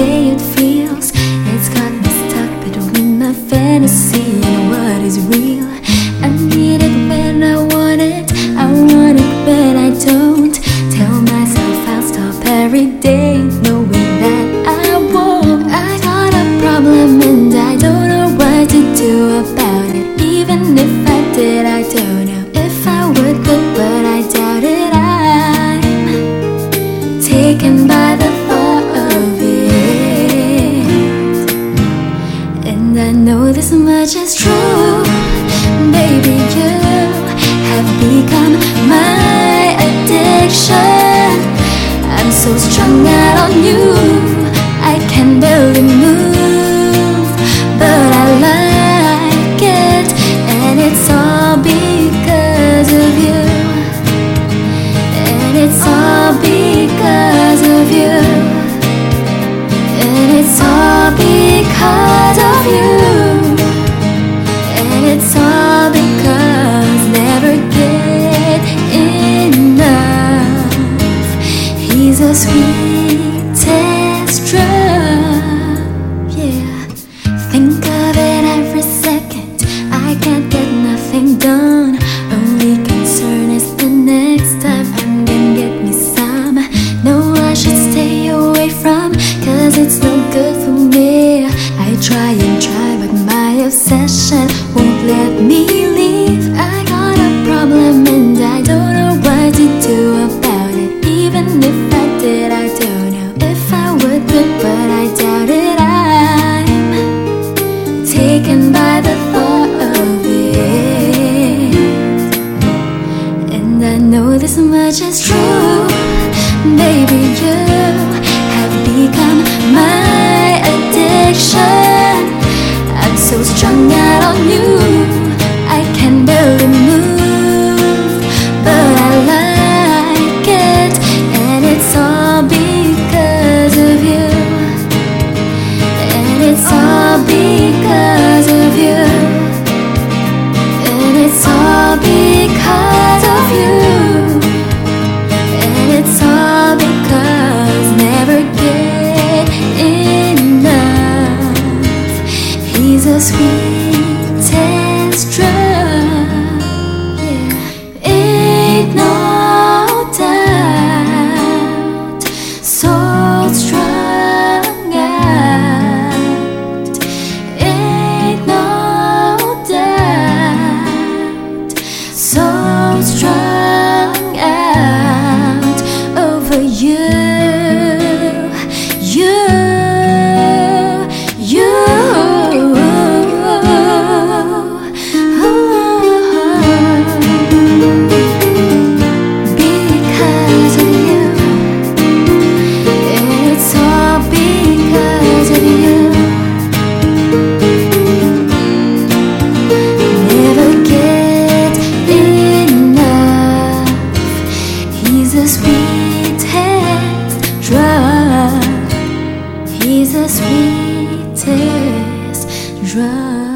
day know this true. try and try, but my obsession won't let me leave. I got a problem and I don't know what to do about it. Even if I did, I don't know if I would quit, but I doubt it. I'm taken by the thought of it, and I know this much is true, baby. sweet and Ain't no doubt, so strong out. Ain't no doubt, so strong out over you. the sweetest drug.